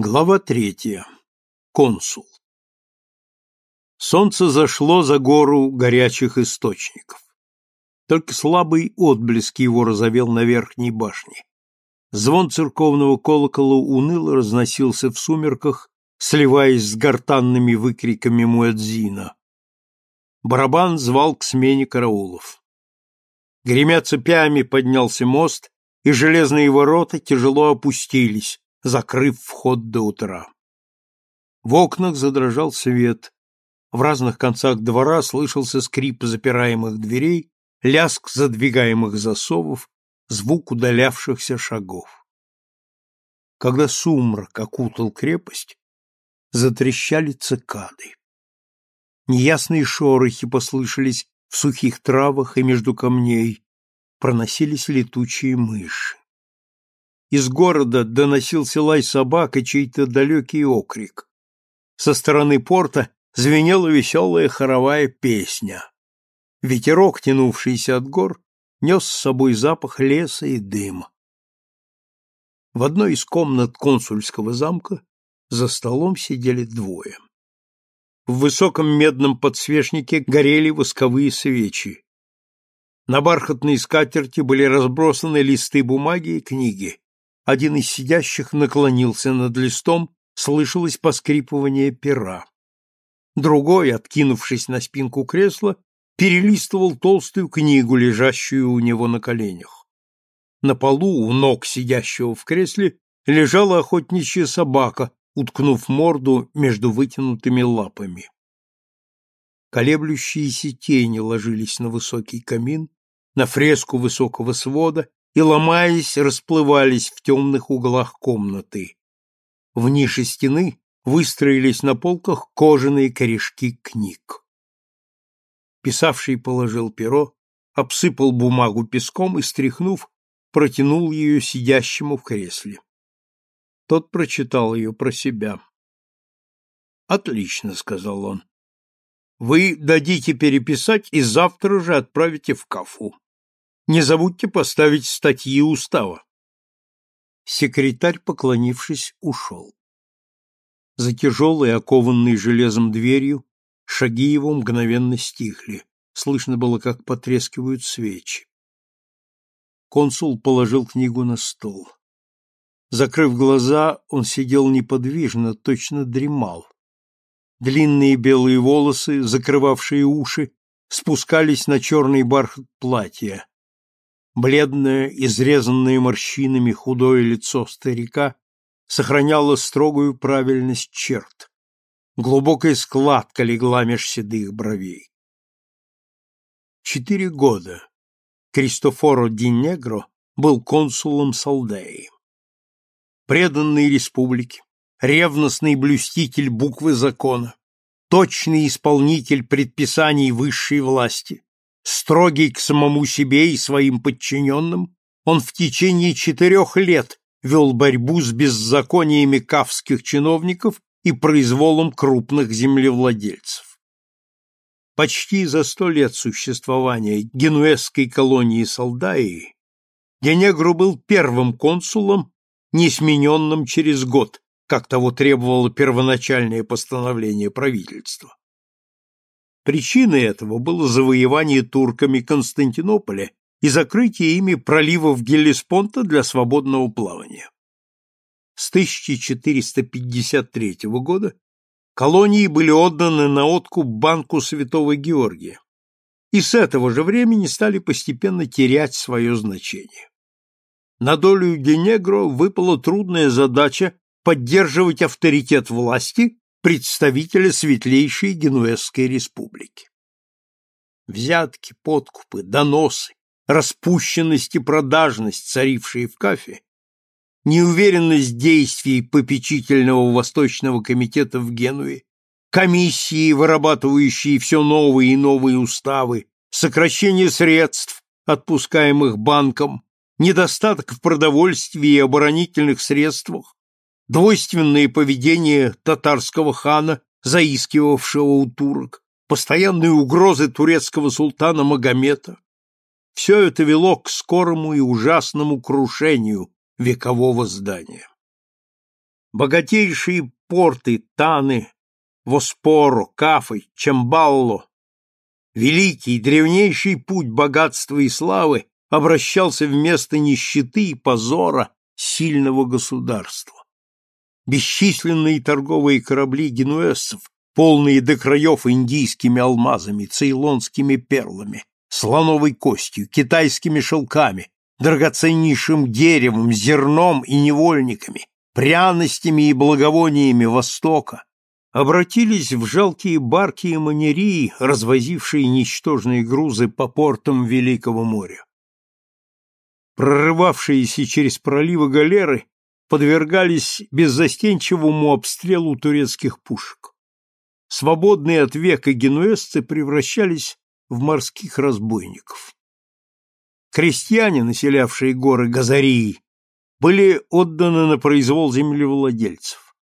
Глава третья. Консул. Солнце зашло за гору горячих источников. Только слабый отблеск его разовел на верхней башне. Звон церковного колокола уныло разносился в сумерках, сливаясь с гортанными выкриками Муэдзина. Барабан звал к смене караулов. Гремя цепями поднялся мост, и железные ворота тяжело опустились, закрыв вход до утра. В окнах задрожал свет. В разных концах двора слышался скрип запираемых дверей, лязг задвигаемых засовов, звук удалявшихся шагов. Когда сумрак окутал крепость, затрещали цикады. Неясные шорохи послышались в сухих травах и между камней, проносились летучие мыши. Из города доносился лай собак и чей-то далекий окрик. Со стороны порта звенела веселая хоровая песня. Ветерок, тянувшийся от гор, нес с собой запах леса и дыма. В одной из комнат консульского замка за столом сидели двое. В высоком медном подсвечнике горели восковые свечи. На бархатной скатерти были разбросаны листы бумаги и книги. Один из сидящих наклонился над листом, слышалось поскрипывание пера. Другой, откинувшись на спинку кресла, перелистывал толстую книгу, лежащую у него на коленях. На полу, у ног сидящего в кресле, лежала охотничья собака, уткнув морду между вытянутыми лапами. Колеблющиеся тени ложились на высокий камин, на фреску высокого свода и, ломаясь, расплывались в темных углах комнаты. В нише стены выстроились на полках кожаные корешки книг. Писавший положил перо, обсыпал бумагу песком и, стряхнув, протянул ее сидящему в кресле. Тот прочитал ее про себя. «Отлично», — сказал он. «Вы дадите переписать и завтра же отправите в Кафу. Не забудьте поставить статьи устава. Секретарь, поклонившись, ушел. За тяжелой, окованной железом дверью, шаги его мгновенно стихли. Слышно было, как потрескивают свечи. Консул положил книгу на стол. Закрыв глаза, он сидел неподвижно, точно дремал. Длинные белые волосы, закрывавшие уши, спускались на черный бархат платья. Бледное, изрезанное морщинами худое лицо старика сохраняло строгую правильность черт. Глубокая складка легла меж седых бровей. Четыре года Кристофоро Ди Негро был консулом Салдеи. Преданный республике, ревностный блюститель буквы закона, точный исполнитель предписаний высшей власти, Строгий к самому себе и своим подчиненным, он в течение четырех лет вел борьбу с беззакониями кавских чиновников и произволом крупных землевладельцев. Почти за сто лет существования генуэзской колонии Салдаи Денегру был первым консулом, не смененным через год, как того требовало первоначальное постановление правительства. Причиной этого было завоевание турками Константинополя и закрытие ими проливов Геллеспонта для свободного плавания. С 1453 года колонии были отданы на откуп банку Святого Георгия, и с этого же времени стали постепенно терять свое значение. На долю Денегро выпала трудная задача поддерживать авторитет власти представителя Светлейшей Генуэзской республики. Взятки, подкупы, доносы, распущенность и продажность, царившие в Кафе, неуверенность действий попечительного Восточного комитета в Генуе, комиссии, вырабатывающие все новые и новые уставы, сокращение средств, отпускаемых банком, недостаток в продовольствии и оборонительных средствах, двойственное поведение татарского хана, заискивавшего у турок, постоянные угрозы турецкого султана Магомета. Все это вело к скорому и ужасному крушению векового здания. Богатейшие порты Таны, Воспоро, Кафы, Чамбалло, великий древнейший путь богатства и славы обращался вместо нищеты и позора сильного государства. Бесчисленные торговые корабли генуэзцев, полные до краев индийскими алмазами, цейлонскими перлами, слоновой костью, китайскими шелками, драгоценнейшим деревом, зерном и невольниками, пряностями и благовониями Востока, обратились в жалкие барки и манерии, развозившие ничтожные грузы по портам Великого моря. Прорывавшиеся через проливы галеры подвергались беззастенчивому обстрелу турецких пушек. Свободные от века генуэзцы превращались в морских разбойников. Крестьяне, населявшие горы Газарии, были отданы на произвол землевладельцев.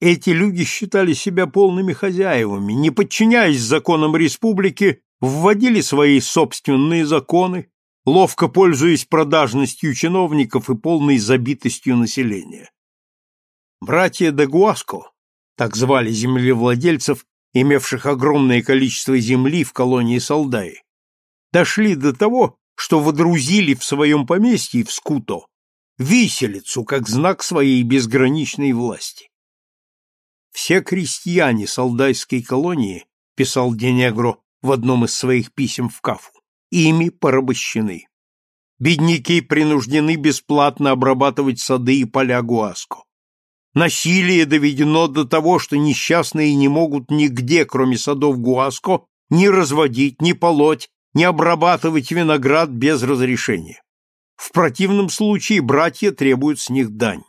Эти люди считали себя полными хозяевами, не подчиняясь законам республики, вводили свои собственные законы, ловко пользуясь продажностью чиновников и полной забитостью населения. Братья де Гуаско, так звали землевладельцев, имевших огромное количество земли в колонии Солдаи, дошли до того, что водрузили в своем поместье в Скуто виселицу как знак своей безграничной власти. Все крестьяне солдайской колонии, писал Денегро в одном из своих писем в Кафу, ими порабощены. Бедняки принуждены бесплатно обрабатывать сады и поля Гуаско. Насилие доведено до того, что несчастные не могут нигде, кроме садов Гуаско, ни разводить, ни полоть, ни обрабатывать виноград без разрешения. В противном случае братья требуют с них дань.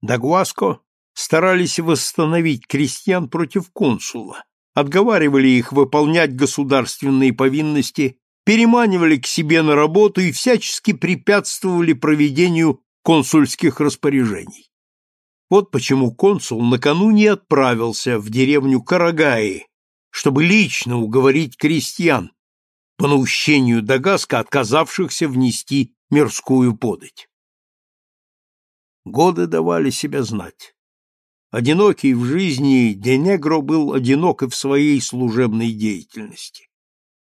Дагуаско старались восстановить крестьян против консула, отговаривали их выполнять государственные повинности, переманивали к себе на работу и всячески препятствовали проведению консульских распоряжений. Вот почему консул накануне отправился в деревню Карагаи, чтобы лично уговорить крестьян, по наущению Дагаска, отказавшихся внести мирскую подать. Годы давали себя знать. Одинокий в жизни, Денегро был одинок и в своей служебной деятельности.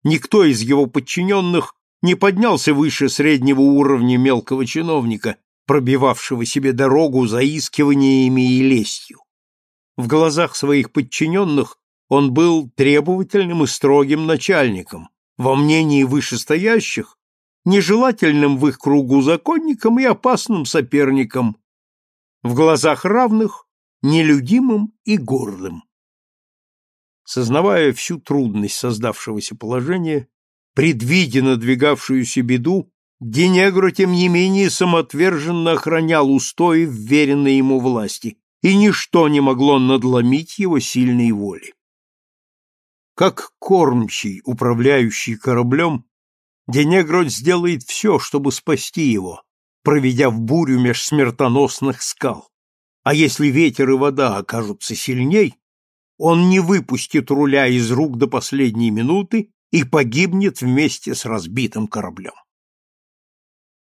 Никто из его подчиненных не поднялся выше среднего уровня мелкого чиновника, пробивавшего себе дорогу заискиваниями и лестью. В глазах своих подчиненных он был требовательным и строгим начальником, во мнении вышестоящих, нежелательным в их кругу законником и опасным соперником, в глазах равных, нелюдимым и гордым. Сознавая всю трудность создавшегося положения, предвидя надвигавшуюся беду, Денегро, тем не менее, самоотверженно охранял устои вверенной ему власти, и ничто не могло надломить его сильной воли. Как кормчий, управляющий кораблем, Денегро сделает все, чтобы спасти его, проведя в бурю меж смертоносных скал. А если ветер и вода окажутся сильней, он не выпустит руля из рук до последней минуты и погибнет вместе с разбитым кораблем.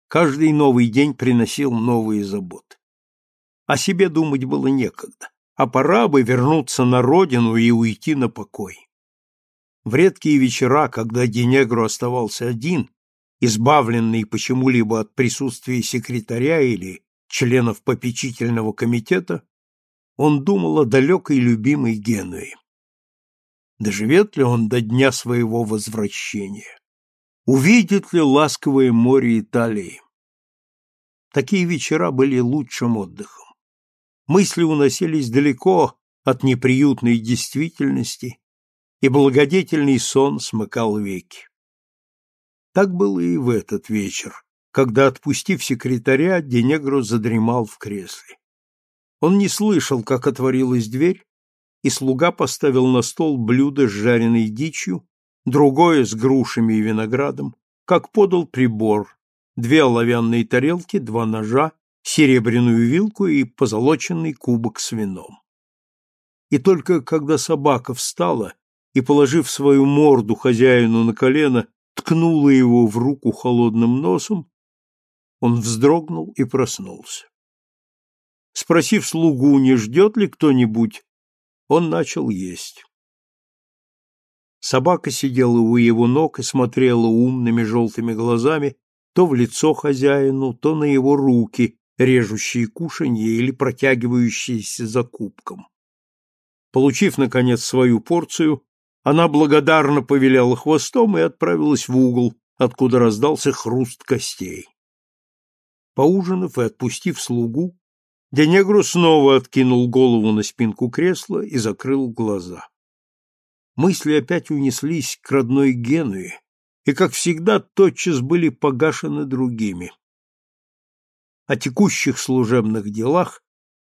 Каждый новый день приносил новые заботы. О себе думать было некогда, а пора бы вернуться на родину и уйти на покой. В редкие вечера, когда Денегро оставался один, избавленный почему-либо от присутствия секретаря или членов попечительного комитета, он думал о далекой любимой Генуе. Доживет ли он до дня своего возвращения? Увидит ли ласковое море Италии? Такие вечера были лучшим отдыхом. Мысли уносились далеко от неприютной действительности, и благодетельный сон смыкал веки. Так было и в этот вечер, когда, отпустив секретаря, Денегро задремал в кресле. Он не слышал, как отворилась дверь, и слуга поставил на стол блюдо с жареной дичью, другое с грушами и виноградом, как подал прибор, две оловянные тарелки, два ножа, серебряную вилку и позолоченный кубок с вином. И только когда собака встала и, положив свою морду хозяину на колено, ткнула его в руку холодным носом, он вздрогнул и проснулся. Спросив слугу, не ждет ли кто-нибудь, он начал есть. Собака сидела у его ног и смотрела умными желтыми глазами то в лицо хозяину, то на его руки, режущие кушанье или протягивающиеся за кубком. Получив, наконец, свою порцию, она благодарно повиляла хвостом и отправилась в угол, откуда раздался хруст костей. Поужинав и отпустив слугу, Денегру снова откинул голову на спинку кресла и закрыл глаза. Мысли опять унеслись к родной Генуе и, как всегда, тотчас были погашены другими. О текущих служебных делах,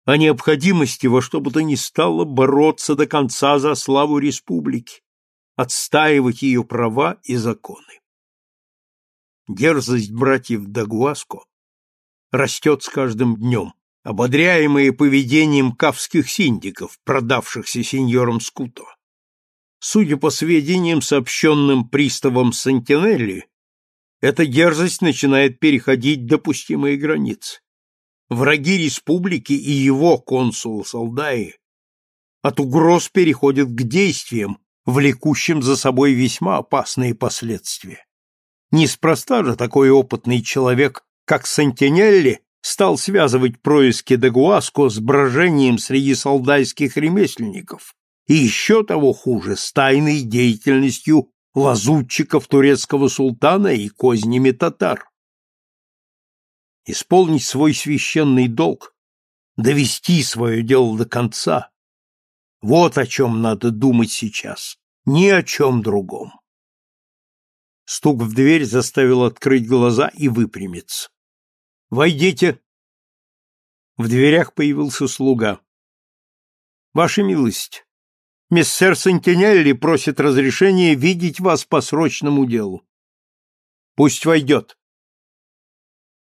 о необходимости во что бы то ни стало бороться до конца за славу республики, отстаивать ее права и законы. Дерзость братьев Дагуаско растет с каждым днем ободряемые поведением кавских синдиков, продавшихся сеньором Скуто. Судя по сведениям, сообщенным приставом Сантинелли, эта дерзость начинает переходить допустимые границы. Враги республики и его консул Салдаи от угроз переходят к действиям, влекущим за собой весьма опасные последствия. Неспроста же такой опытный человек, как Сантинелли, стал связывать происки Дагуаско с брожением среди солдайских ремесленников и еще того хуже с тайной деятельностью лазутчиков турецкого султана и кознями татар. Исполнить свой священный долг, довести свое дело до конца — вот о чем надо думать сейчас, ни о чем другом. Стук в дверь заставил открыть глаза и выпрямиться. Войдите. В дверях появился слуга. Ваша милость, миссер Сантинелли просит разрешения видеть вас по срочному делу. Пусть войдет.